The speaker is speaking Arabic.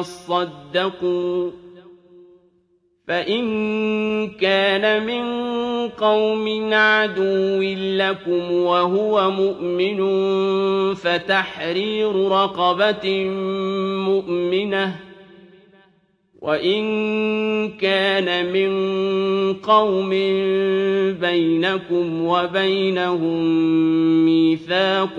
يصدقوا فإن كان من قوم عدو لكم وهو مؤمن فتحرير رقبة مؤمنة. وإن كان من قوم بينكم وبينهم ميثاق